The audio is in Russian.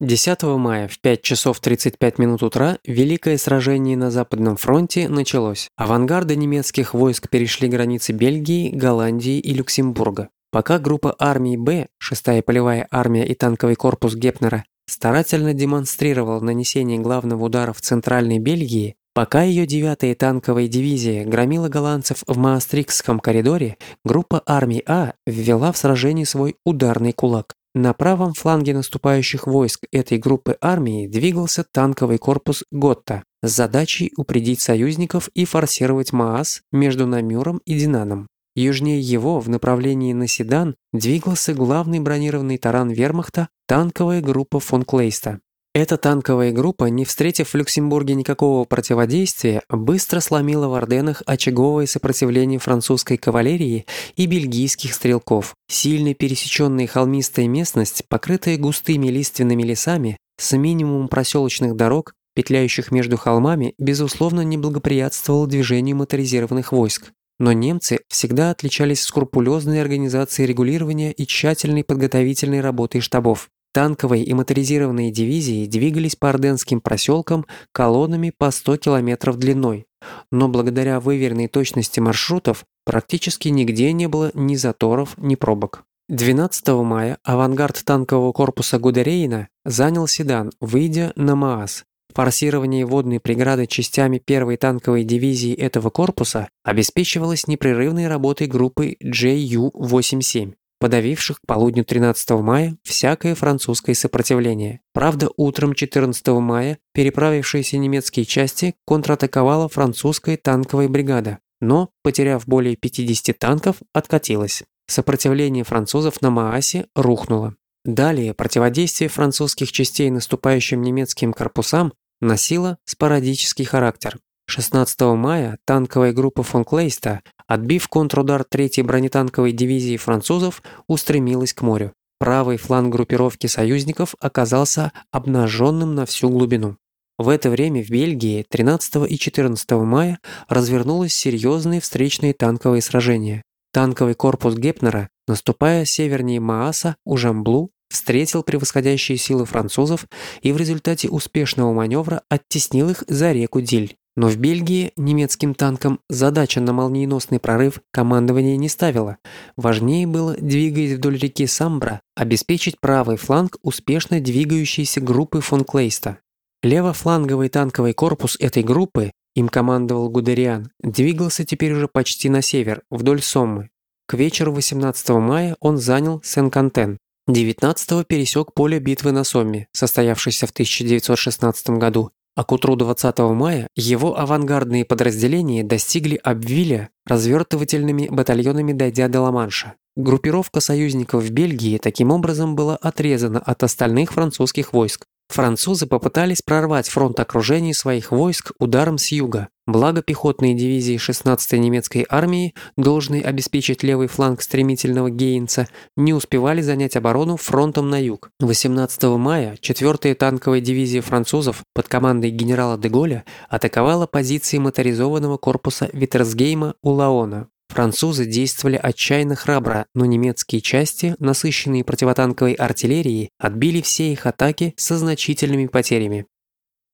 10 мая в 5 часов 35 минут утра Великое сражение на Западном фронте началось. Авангарды немецких войск перешли границы Бельгии, Голландии и Люксембурга. Пока группа армии Б, 6-я полевая армия и танковый корпус Гепнера, старательно демонстрировал нанесение главного удара в Центральной Бельгии, пока ее 9-я танковая дивизия громила голландцев в Маастрикском коридоре, группа армии А ввела в сражение свой ударный кулак. На правом фланге наступающих войск этой группы армии двигался танковый корпус Готта с задачей упредить союзников и форсировать Маас между Намюром и Динаном. Южнее его, в направлении на Седан, двигался главный бронированный таран вермахта танковая группа фон Клейста. Эта танковая группа, не встретив в Люксембурге никакого противодействия, быстро сломила в Орденах очаговое сопротивление французской кавалерии и бельгийских стрелков. Сильно пересеченная холмистая местность, покрытая густыми лиственными лесами, с минимумом проселочных дорог, петляющих между холмами, безусловно не благоприятствовала движению моторизированных войск. Но немцы всегда отличались скрупулезной организацией регулирования и тщательной подготовительной работой штабов. Танковые и моторизированные дивизии двигались по Орденским проселкам колоннами по 100 километров длиной, но благодаря выверенной точности маршрутов практически нигде не было ни заторов, ни пробок. 12 мая авангард танкового корпуса Гудерейна занял Седан, выйдя на Маас. Форсирование водной преграды частями первой танковой дивизии этого корпуса обеспечивалось непрерывной работой группы JU-87 подавивших к полудню 13 мая всякое французское сопротивление. Правда, утром 14 мая переправившиеся немецкие части контратаковала французская танковая бригада, но, потеряв более 50 танков, откатилась. Сопротивление французов на Маасе рухнуло. Далее противодействие французских частей наступающим немецким корпусам носило спорадический характер. 16 мая танковая группа фон Клейста, отбив контрудар 3-й бронетанковой дивизии французов, устремилась к морю. Правый фланг группировки союзников оказался обнаженным на всю глубину. В это время в Бельгии 13 и 14 мая развернулось серьезные встречные танковые сражения. Танковый корпус Гепнера, наступая севернее Мааса у Жамблу, встретил превосходящие силы французов и в результате успешного маневра оттеснил их за реку Диль. Но в Бельгии немецким танкам задача на молниеносный прорыв командование не ставило. Важнее было, двигаясь вдоль реки Самбра, обеспечить правый фланг успешно двигающейся группы фон Клейста. Левофланговый танковый корпус этой группы, им командовал Гудериан, двигался теперь уже почти на север, вдоль Соммы. К вечеру 18 мая он занял Сен-Кантен. 19 пересек поле битвы на Сомме, состоявшейся в 1916 году, а к утру 20 мая его авангардные подразделения достигли Абвиля развертывательными батальонами дойдя до Ла-Манша. Группировка союзников в Бельгии таким образом была отрезана от остальных французских войск. Французы попытались прорвать фронт окружения своих войск ударом с юга, благо пехотные дивизии 16-й немецкой армии, должны обеспечить левый фланг стремительного Гейнца, не успевали занять оборону фронтом на юг. 18 мая 4-я танковая дивизия французов под командой генерала де Голля атаковала позиции моторизованного корпуса Виттерсгейма у Лаона. Французы действовали отчаянно храбро, но немецкие части, насыщенные противотанковой артиллерией, отбили все их атаки со значительными потерями.